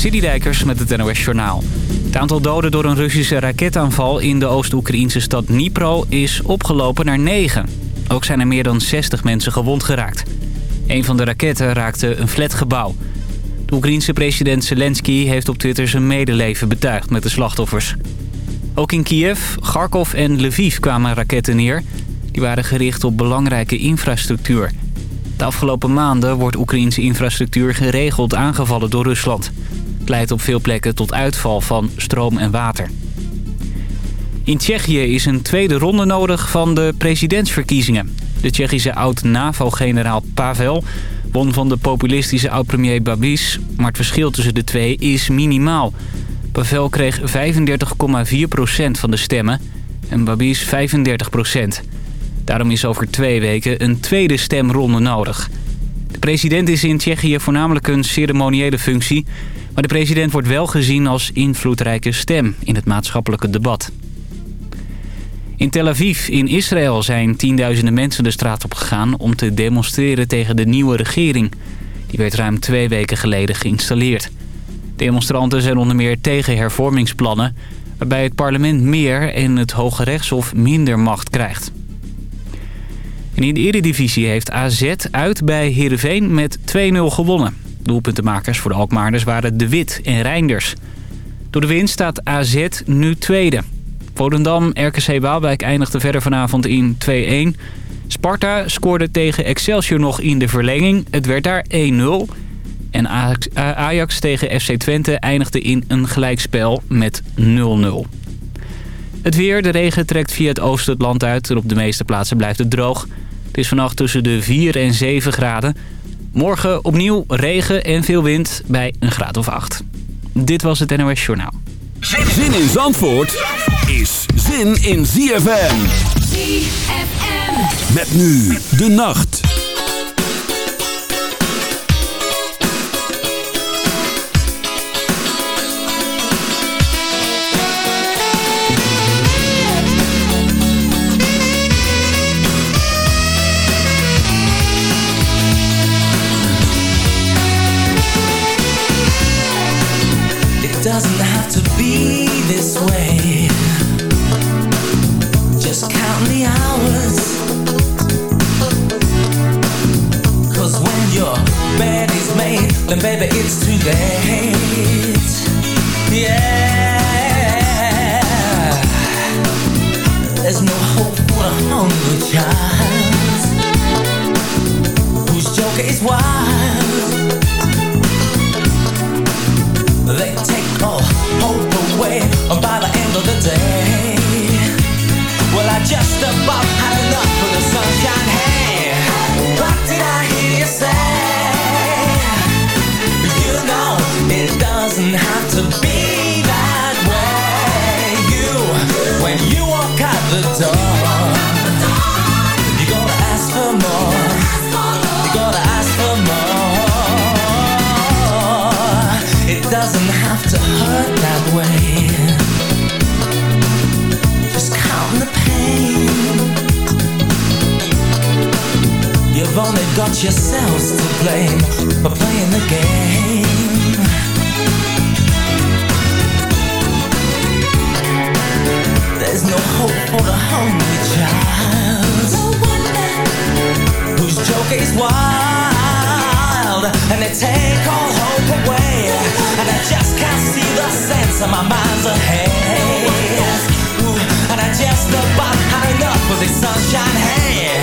Citydijkers met het NOS Journaal. Het aantal doden door een Russische raketaanval in de Oost-Oekraïnse stad Dnipro is opgelopen naar 9. Ook zijn er meer dan 60 mensen gewond geraakt. Een van de raketten raakte een flatgebouw. De Oekraïense president Zelensky heeft op Twitter zijn medeleven betuigd met de slachtoffers. Ook in Kiev, Kharkov en Lviv kwamen raketten neer. Die waren gericht op belangrijke infrastructuur. De afgelopen maanden wordt Oekraïnse infrastructuur geregeld aangevallen door Rusland. Leidt op veel plekken tot uitval van stroom en water. In Tsjechië is een tweede ronde nodig van de presidentsverkiezingen. De Tsjechische oud-NAVO-generaal Pavel won van de populistische oud-premier Babis... maar het verschil tussen de twee is minimaal. Pavel kreeg 35,4% van de stemmen en Babis 35% Daarom is over twee weken een tweede stemronde nodig. De president is in Tsjechië voornamelijk een ceremoniële functie... maar de president wordt wel gezien als invloedrijke stem in het maatschappelijke debat. In Tel Aviv in Israël zijn tienduizenden mensen de straat op gegaan... om te demonstreren tegen de nieuwe regering. Die werd ruim twee weken geleden geïnstalleerd. Demonstranten zijn onder meer tegen hervormingsplannen... waarbij het parlement meer en het Hoge Rechtshof minder macht krijgt. In de Eredivisie heeft AZ uit bij Heerenveen met 2-0 gewonnen. Doelpuntenmakers voor de Alkmaarders waren De Wit en Reinders. Door de winst staat AZ nu tweede. Volendam, RKC Waalwijk eindigde verder vanavond in 2-1. Sparta scoorde tegen Excelsior nog in de verlenging. Het werd daar 1-0. En Ajax tegen FC Twente eindigde in een gelijkspel met 0-0. Het weer, de regen trekt via het oosten het land uit en op de meeste plaatsen blijft het droog. Het is vannacht tussen de 4 en 7 graden. Morgen opnieuw regen en veel wind bij een graad of 8. Dit was het NOS Journaal. Zin in Zandvoort is zin in ZFM. ZFM. Met nu de nacht. Take all hope away. And I just can't see the sense of my mind's ahead. Ooh, And I just about had enough of this sunshine Hey,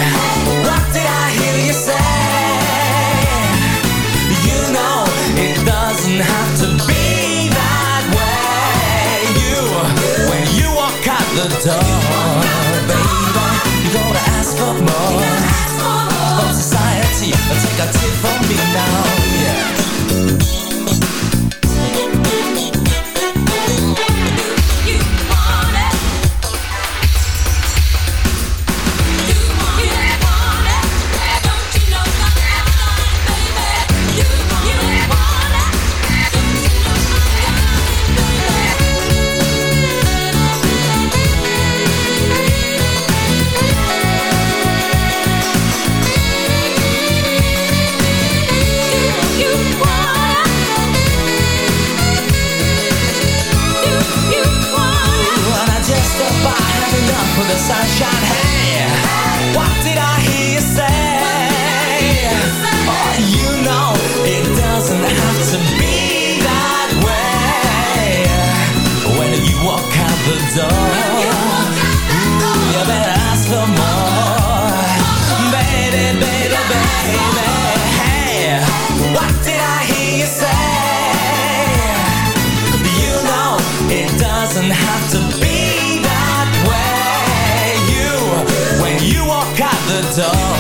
what did I hear you say? You know it doesn't have to be that way. You, when you walk out the door Baby, you gotta ask for more. From society, take a tip from me now all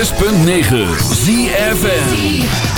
106.9 ZFN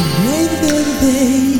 Baby, baby, baby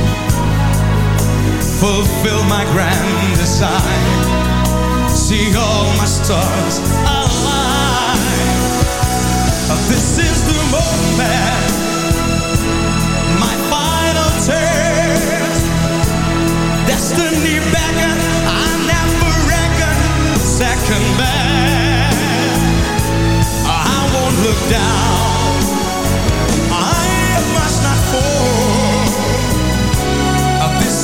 fulfill my grand design. See all my stars align. This is the moment, my final test. Destiny beckons, I never reckon second best. I won't look down.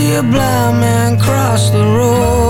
see a blind man cross the road.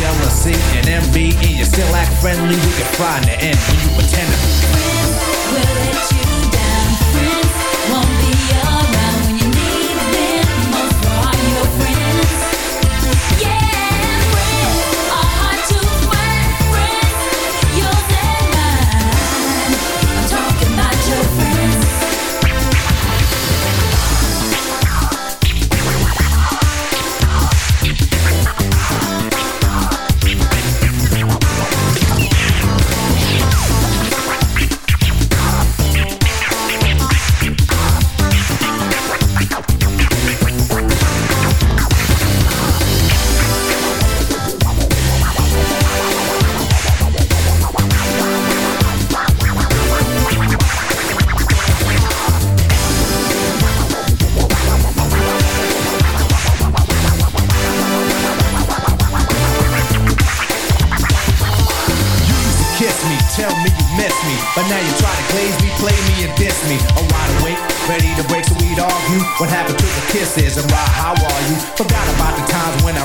Jealousy and envy, and you still act friendly, you can find the end when you pretend to now you try to glaze me, play me, and diss me. I'm wide awake, ready to break so we'd argue. What happened to the kisses and why, how are you? Forgot about the times when I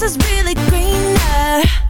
Grass is really greener.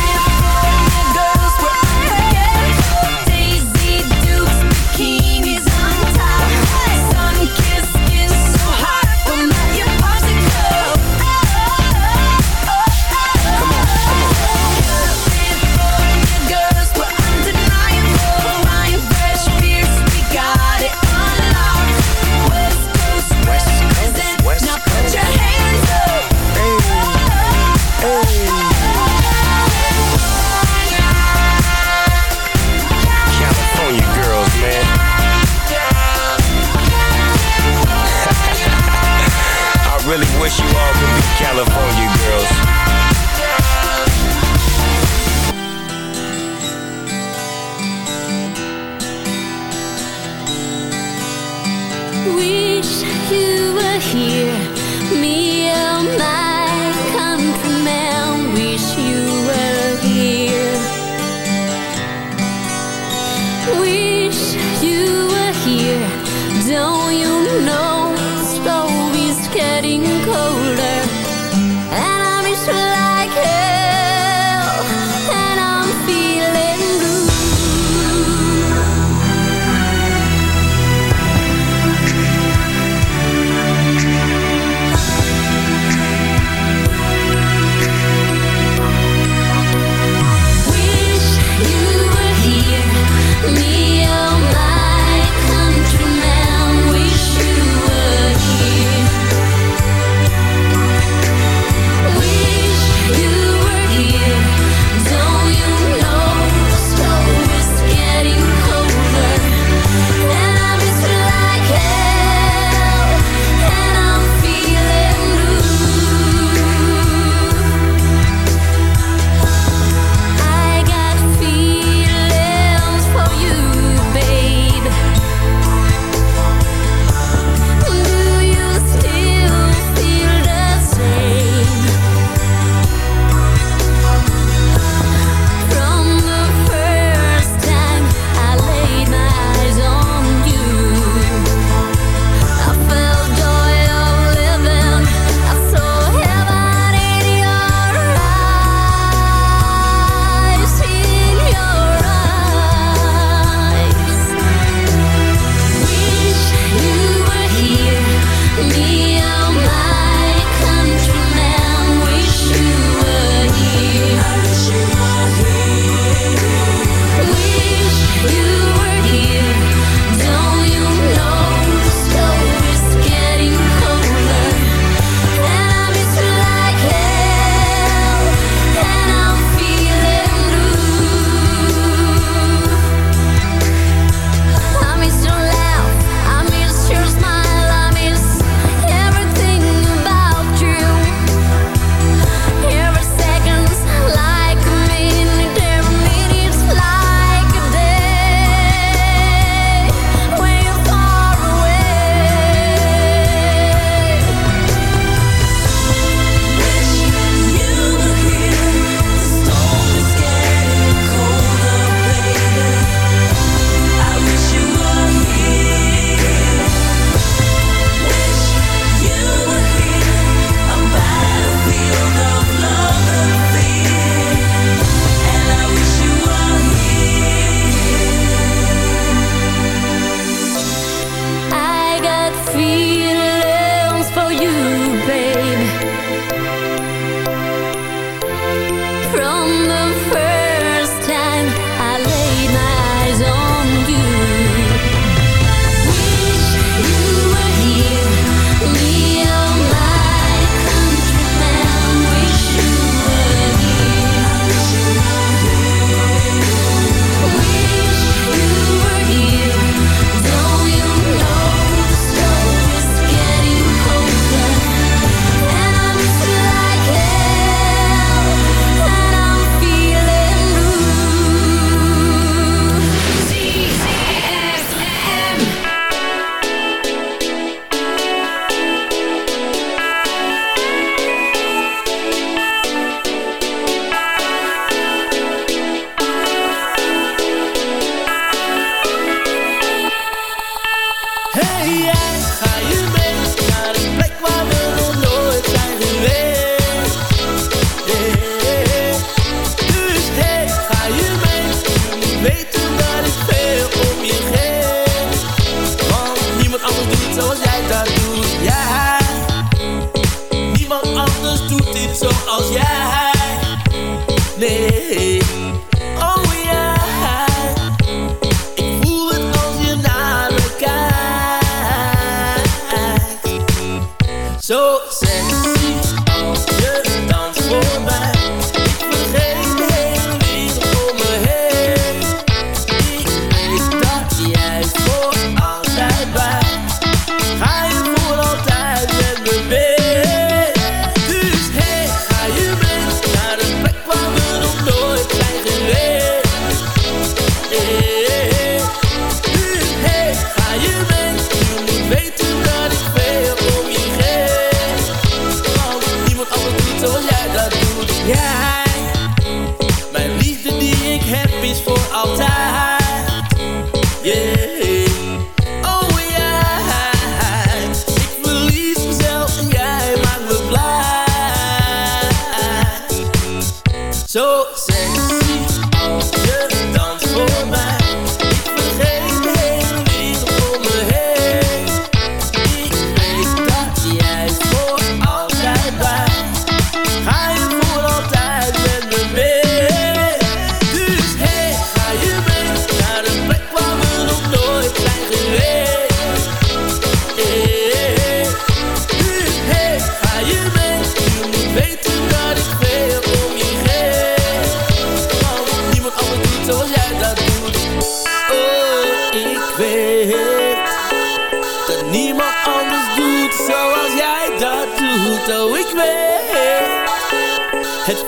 you all from California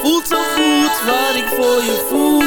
voelt zo goed wat ik voor je voel.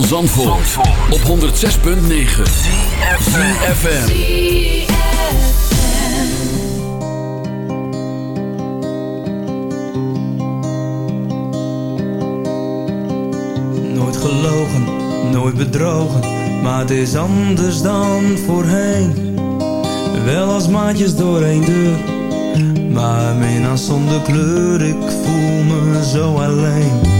van Zandvoort, op 106.9 CFFM Nooit gelogen, nooit bedrogen Maar het is anders dan voorheen. Wel als maatjes door een deur Maar mijn zonder kleur Ik voel me zo alleen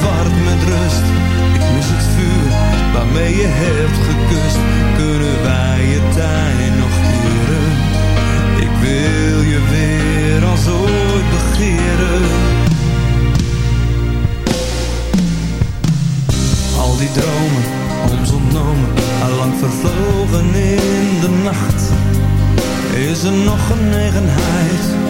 verward met rust. Ik mis het vuur waarmee je hebt gekust. Kunnen wij je tijd nog keren? Ik wil je weer als ooit begeren. Al die dromen, ons ontnomen, allang vervlogen in de nacht. Is er nog genegenheid?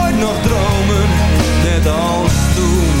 nog dromen, net als toen?